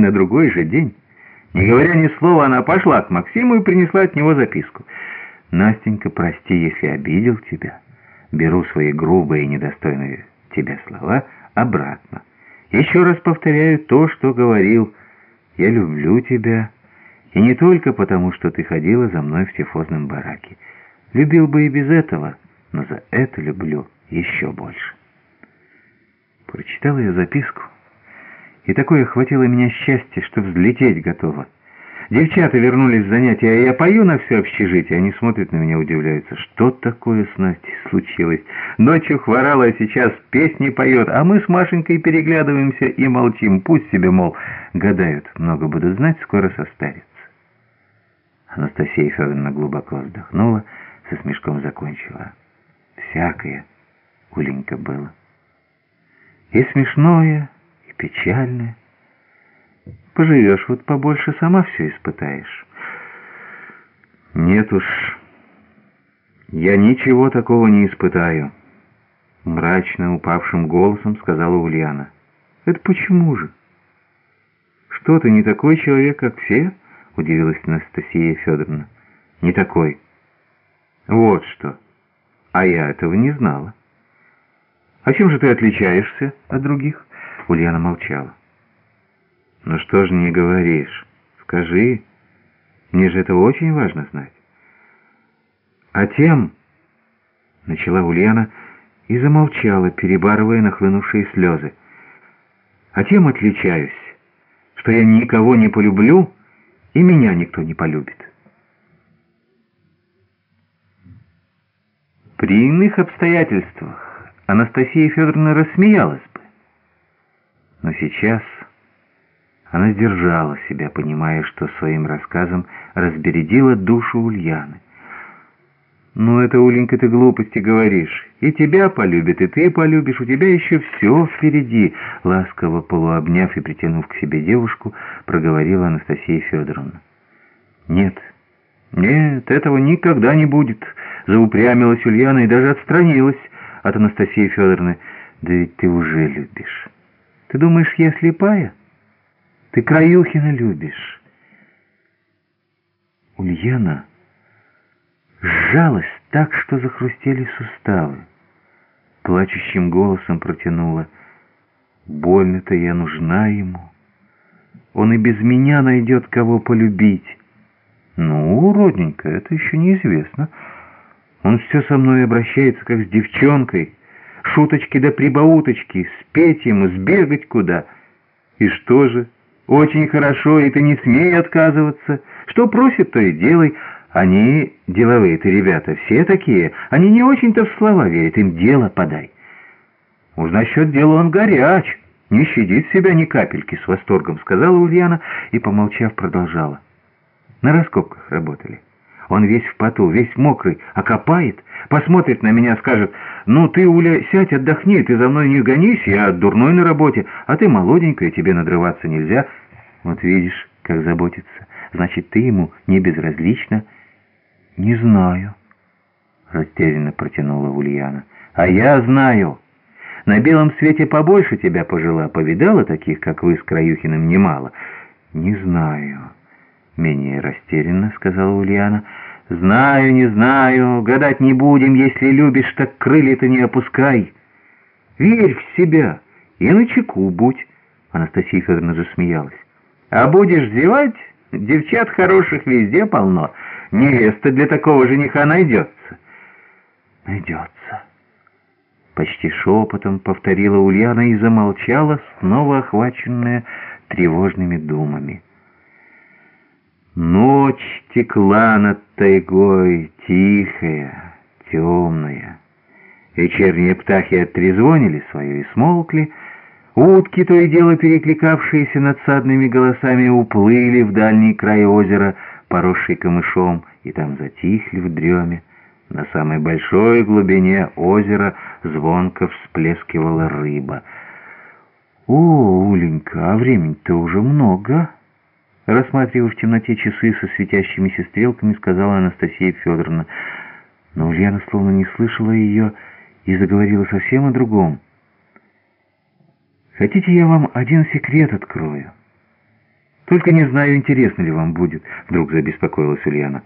На другой же день, не говоря ни слова, она пошла к Максиму и принесла от него записку. «Настенька, прости, если обидел тебя. Беру свои грубые и недостойные тебя слова обратно. Еще раз повторяю то, что говорил. Я люблю тебя, и не только потому, что ты ходила за мной в тифозном бараке. Любил бы и без этого, но за это люблю еще больше». Прочитал я записку, и такое хватило меня счастья, что взлететь готово. Девчата вернулись с занятия, а я пою на все общежитие. Они смотрят на меня, удивляются. Что такое с Настей случилось? Ночью хворала, а сейчас песни поет, а мы с Машенькой переглядываемся и молчим. Пусть себе, мол, гадают. Много буду знать, скоро состарится. Анастасия Федоровна глубоко вздохнула, со смешком закончила. Всякое, Уленька, было. И смешное, печальное. Поживешь вот побольше, сама все испытаешь. Нет уж, я ничего такого не испытаю. Мрачно упавшим голосом сказала Ульяна. Это почему же? Что ты не такой человек, как все? Удивилась Анастасия Федоровна. Не такой. Вот что. А я этого не знала. «А чем же ты отличаешься от других?» Ульяна молчала. «Ну что же не говоришь? Скажи. Мне же это очень важно знать». «А тем...» — начала Ульяна и замолчала, перебарывая нахлынувшие слезы. «А тем отличаюсь, что я никого не полюблю, и меня никто не полюбит». При иных обстоятельствах Анастасия Федоровна рассмеялась. Но сейчас она сдержала себя, понимая, что своим рассказом разбередила душу Ульяны. «Ну, это, Уленька, ты глупости говоришь. И тебя полюбит, и ты полюбишь. У тебя еще все впереди», — ласково полуобняв и притянув к себе девушку, проговорила Анастасия Федоровна. «Нет, нет, этого никогда не будет», — заупрямилась Ульяна и даже отстранилась от Анастасии Федоровны. «Да ведь ты уже любишь. Ты думаешь, я слепая? Ты Краюхина любишь». Ульяна сжалась так, что захрустели суставы. Плачущим голосом протянула. «Больно-то я нужна ему. Он и без меня найдет, кого полюбить». «Ну, родненько, это еще неизвестно». Он все со мной обращается, как с девчонкой. Шуточки да прибауточки, спеть ему, сбегать куда. И что же? Очень хорошо, и ты не смей отказываться. Что просит, то и делай. Они, деловые-то ребята, все такие. Они не очень-то в слова верят, им дело подай. Уж насчет дела он горяч, не щадит себя ни капельки, с восторгом сказала Ульяна и, помолчав, продолжала. На раскопках работали. Он весь в поту, весь мокрый, окопает, посмотрит на меня, скажет, «Ну ты, Уля, сядь, отдохни, ты за мной не гонись, я дурной на работе, а ты молоденькая, тебе надрываться нельзя». Вот видишь, как заботится. Значит, ты ему не безразлична. «Не знаю», — растерянно протянула Ульяна. «А я знаю. На белом свете побольше тебя пожила, повидала таких, как вы с Краюхиным, немало». «Не знаю». Менее растерянно, сказала Ульяна. «Знаю, не знаю, гадать не будем, если любишь, так крылья-то не опускай. Верь в себя и на чеку будь». Анастасия Федоровна засмеялась. «А будешь зевать, девчат хороших везде полно. Невеста для такого жениха найдется». «Найдется». Почти шепотом повторила Ульяна и замолчала, снова охваченная тревожными думами. Ночь текла над тайгой, тихая, темная. Вечерние птахи оттрезвонили свое и смолкли. Утки, то и дело перекликавшиеся надсадными голосами, уплыли в дальний край озера, поросший камышом, и там затихли в дреме. На самой большой глубине озера звонко всплескивала рыба. «О, Уленька, а времени-то уже много!» Рассматривая в темноте часы со светящимися стрелками, сказала Анастасия Федоровна. Но Ульяна словно не слышала ее и заговорила совсем о другом. «Хотите, я вам один секрет открою? Только не знаю, интересно ли вам будет, вдруг забеспокоилась Ульяна.